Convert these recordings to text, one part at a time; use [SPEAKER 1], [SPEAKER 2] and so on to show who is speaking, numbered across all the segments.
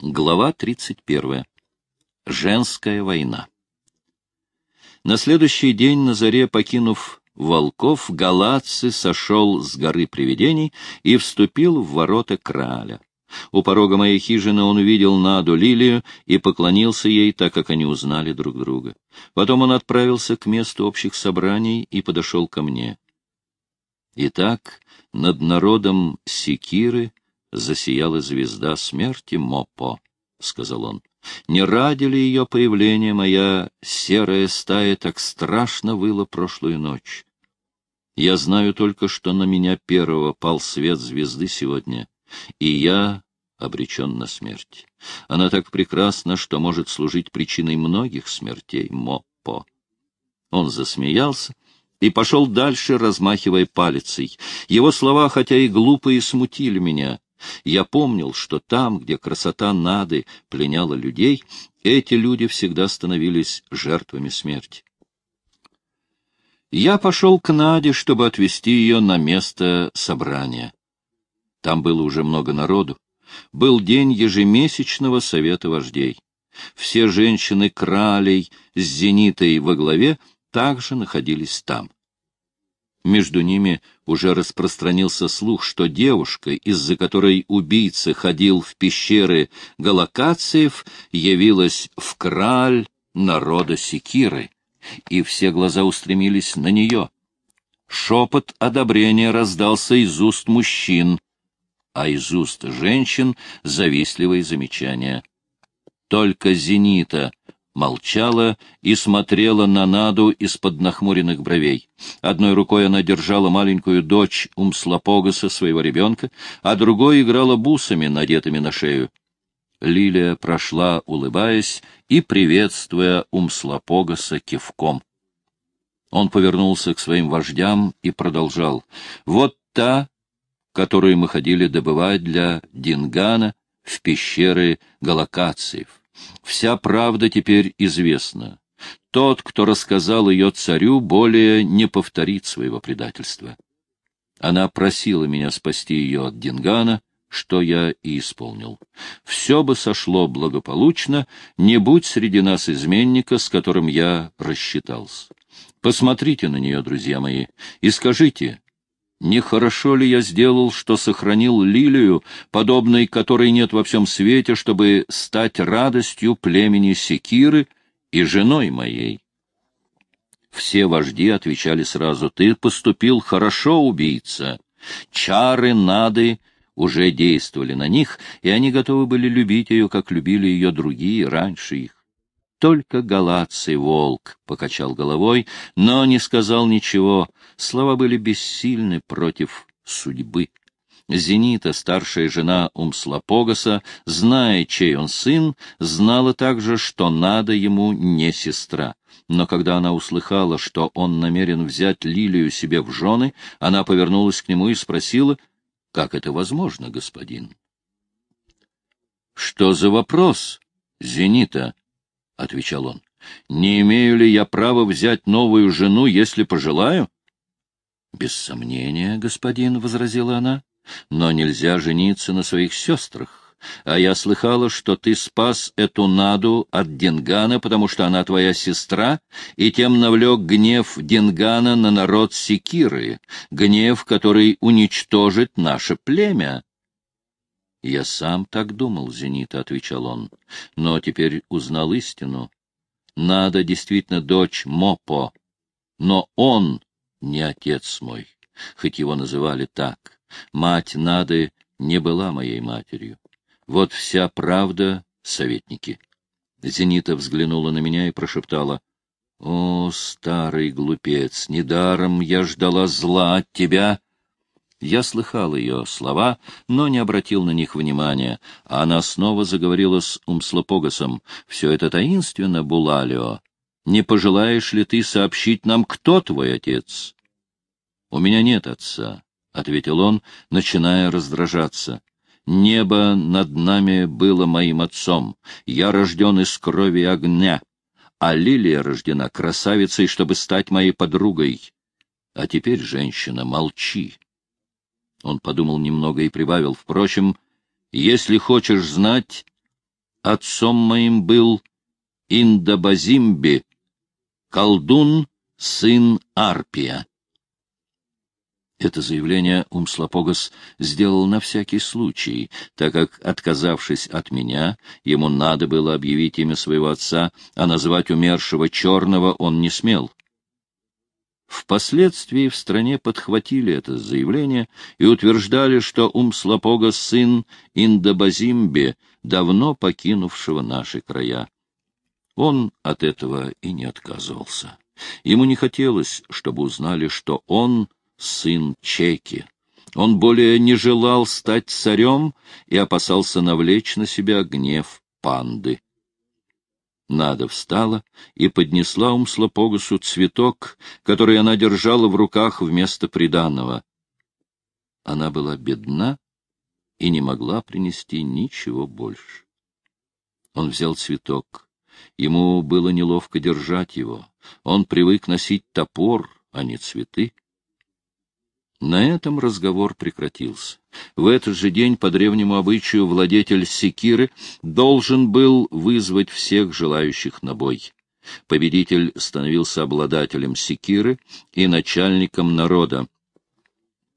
[SPEAKER 1] Глава 31. Женская война. На следующий день на заре, покинув волков, Галатцы сошел с горы привидений и вступил в ворота краля. У порога моей хижины он увидел Наду Лилию и поклонился ей, так как они узнали друг друга. Потом он отправился к месту общих собраний и подошел ко мне. Итак, над народом Секиры засияла звезда смерти Мопо, — сказал он. Не ради ли ее появления моя серая стая так страшно выла прошлую ночь? Я знаю только, что на меня первого пал свет звезды сегодня, и я обречен на смерть. Она так прекрасна, что может служить причиной многих смертей, Мопо. Он засмеялся и пошел дальше, размахивая палицей. Его слова, хотя и глупые, смутили меня. Я помнил, что там, где красота Нады пленяла людей, эти люди всегда становились жертвами смерти. Я пошел к Наде, чтобы отвезти ее на место собрания. Там было уже много народу. Был день ежемесячного совета вождей. Все женщины кралей с зенитой во главе также находились там. Между ними уже распространился слух, что девушка, из-за которой убийца ходил в пещеры Галакациев, явилась в краль народа Секиры, и все глаза устремились на нее. Шепот одобрения раздался из уст мужчин, а из уст женщин — завистливые замечания. Только Зенита молчала и смотрела на Наду из-под нахмуренных бровей. Одной рукой она держала маленькую дочь Умслопогаса, своего ребенка, а другой играла бусами, надетыми на шею. Лилия прошла, улыбаясь и приветствуя Умслопогаса кивком. Он повернулся к своим вождям и продолжал. «Вот та, которую мы ходили добывать для Дингана в пещеры Галакациев. Вся правда теперь известна. Тот, кто рассказал ее царю, более не повторит своего предательства. Она просила меня спасти ее от Дингана, что я и исполнил. Все бы сошло благополучно, не будь среди нас изменника, с которым я рассчитался. Посмотрите на нее, друзья мои, и скажите, Нехорошо ли я сделал, что сохранил лилию, подобной которой нет во всем свете, чтобы стать радостью племени Секиры и женой моей? Все вожди отвечали сразу, ты поступил хорошо, убийца. Чары Нады уже действовали на них, и они готовы были любить ее, как любили ее другие раньше их. Только галаций волк покачал головой, но не сказал ничего. Слова были бессильны против судьбы. Зенита, старшая жена Умслопогаса, зная, чей он сын, знала также, что надо ему не сестра. Но когда она услыхала, что он намерен взять Лилию себе в жены, она повернулась к нему и спросила, «Как это возможно, господин?» «Что за вопрос, Зенита?» — отвечал он. — Не имею ли я права взять новую жену, если пожелаю? — Без сомнения, господин, — возразила она, — но нельзя жениться на своих сестрах. А я слыхала, что ты спас эту Наду от Дингана, потому что она твоя сестра, и тем навлек гнев Дингана на народ Секиры, гнев, который уничтожит наше племя. — Я сам так думал, Зенита, — отвечал он, — но теперь узнал истину. Надо действительно дочь Мопо, но он не отец мой, хоть его называли так. Мать Нады не была моей матерью. Вот вся правда, советники. Зенита взглянула на меня и прошептала. — О, старый глупец, недаром я ждала зла от тебя. Я слыхал ее слова, но не обратил на них внимания, а она снова заговорила с Умслопогасом. «Все это таинственно, Булалио. Не пожелаешь ли ты сообщить нам, кто твой отец?» «У меня нет отца», — ответил он, начиная раздражаться. «Небо над нами было моим отцом. Я рожден из крови огня, а Лилия рождена красавицей, чтобы стать моей подругой. А теперь, женщина, молчи». Он подумал немного и прибавил. Впрочем, если хочешь знать, Отцом моим был Индабазимби, колдун, сын Арпия. Это заявление Умслопогас сделал на всякий случай, так как, отказавшись от меня, ему надо было объявить имя своего отца, а назвать умершего черного он не смел. Впоследствии в стране подхватили это заявление и утверждали, что Умслопогас сын Индабазимбе, давно покинувшего наши края. Он от этого и не отказывался. Ему не хотелось, чтобы узнали, что он сын Чеки. Он более не желал стать царем и опасался навлечь на себя гнев панды. Нада встала и поднесла Умслопогасу цветок, который она держала в руках вместо приданного. Она была бедна и не могла принести ничего больше. Он взял цветок. Ему было неловко держать его. Он привык носить топор, а не цветы. На этом разговор прекратился. В этот же день по древнему обычаю владетель секиры должен был вызвать всех желающих на бой. Победитель становился обладателем секиры и начальником народа.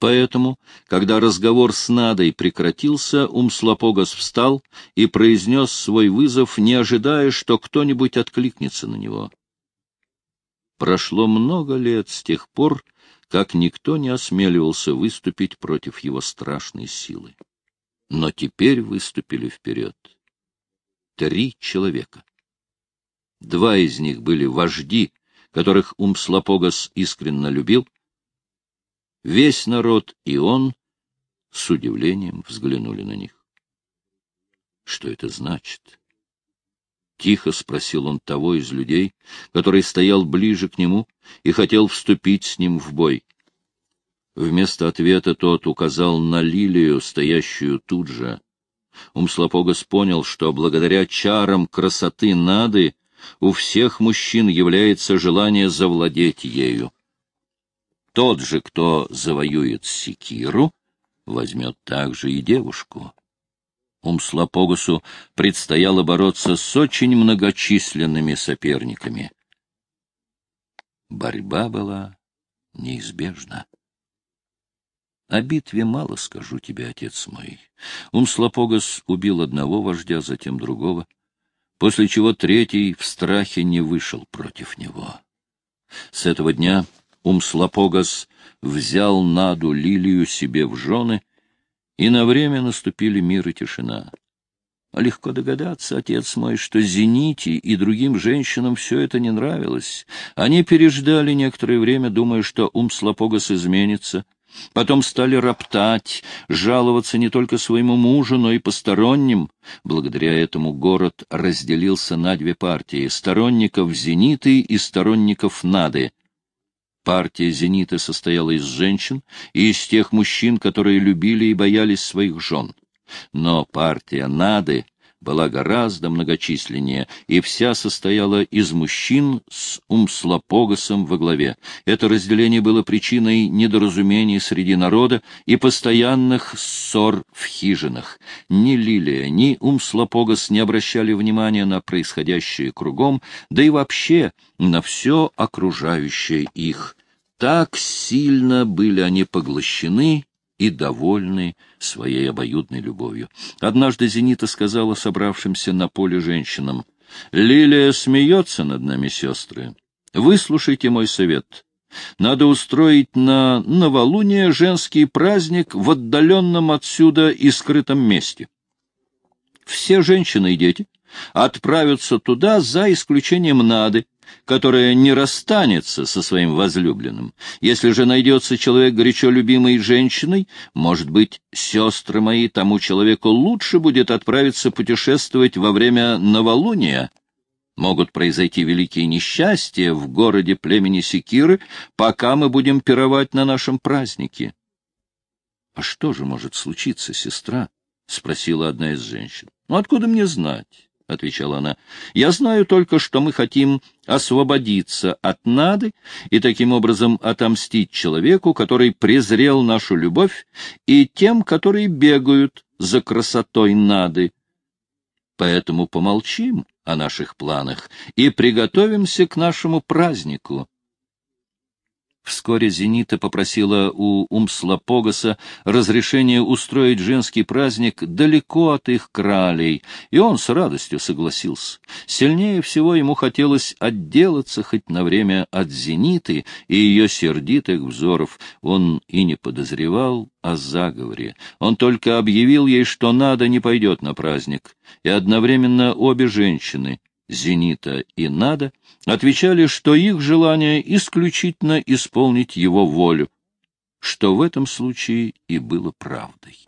[SPEAKER 1] Поэтому, когда разговор с Надой прекратился, Умслопогас встал и произнес свой вызов, не ожидая, что кто-нибудь откликнется на него. Прошло много лет с тех пор, как никто не осмеливался выступить против его страшной силы. Но теперь выступили вперед. Три человека. Два из них были вожди, которых Умслопогас искренне любил. Весь народ и он с удивлением взглянули на них. Что это значит? Тихо спросил он того из людей, который стоял ближе к нему и хотел вступить с ним в бой. Вместо ответа тот указал на лилию, стоящую тут же. Умслопогас понял, что благодаря чарам красоты Нады у всех мужчин является желание завладеть ею. Тот же, кто завоюет секиру, возьмет также и девушку. Умслопогасу предстояло бороться с очень многочисленными соперниками. Борьба была неизбежна. О битве мало скажу тебе, отец мой. Умслопогас убил одного вождя, затем другого, после чего третий в страхе не вышел против него. С этого дня Умслопогас взял Наду Лилию себе в жены и на время наступили мир и тишина. Легко догадаться, отец мой, что Зените и другим женщинам все это не нравилось. Они переждали некоторое время, думая, что ум Слопогас изменится. Потом стали роптать, жаловаться не только своему мужу, но и посторонним. Благодаря этому город разделился на две партии — сторонников Зениты и сторонников Нады. Партия «Зенита» состояла из женщин и из тех мужчин, которые любили и боялись своих жен. Но партия «Нады» была гораздо многочисленнее, и вся состояла из мужчин с Умслопогасом во главе. Это разделение было причиной недоразумений среди народа и постоянных ссор в хижинах. Ни Лилия, ни Умслопогас не обращали внимания на происходящее кругом, да и вообще на все окружающее их. Так сильно были они поглощены и довольны своей обоюдной любовью. Однажды Зенита сказала собравшимся на поле женщинам, «Лилия смеется над нами, сестры. Выслушайте мой совет. Надо устроить на новолуние женский праздник в отдаленном отсюда и скрытом месте. Все женщины и дети отправятся туда за исключением Нады, которая не расстанется со своим возлюбленным. Если же найдется человек, горячо любимый женщиной, может быть, сестры мои, тому человеку лучше будет отправиться путешествовать во время новолуния. Могут произойти великие несчастья в городе племени Секиры, пока мы будем пировать на нашем празднике. — А что же может случиться, сестра? — спросила одна из женщин. — откуда мне знать? — отвечала она. — Я знаю только, что мы хотим освободиться от Нады и таким образом отомстить человеку, который презрел нашу любовь, и тем, которые бегают за красотой Нады. поэтому помолчим о наших планах и приготовимся к нашему празднику. Вскоре Зенита попросила у Умслопогаса разрешения устроить женский праздник далеко от их кралей, и он с радостью согласился. Сильнее всего ему хотелось отделаться хоть на время от Зениты и ее сердитых взоров. Он и не подозревал о заговоре. Он только объявил ей, что надо не пойдет на праздник, и одновременно обе женщины, Зенита и Нада, отвечали, что их желание исключительно исполнить его волю, что в этом случае и было правдой.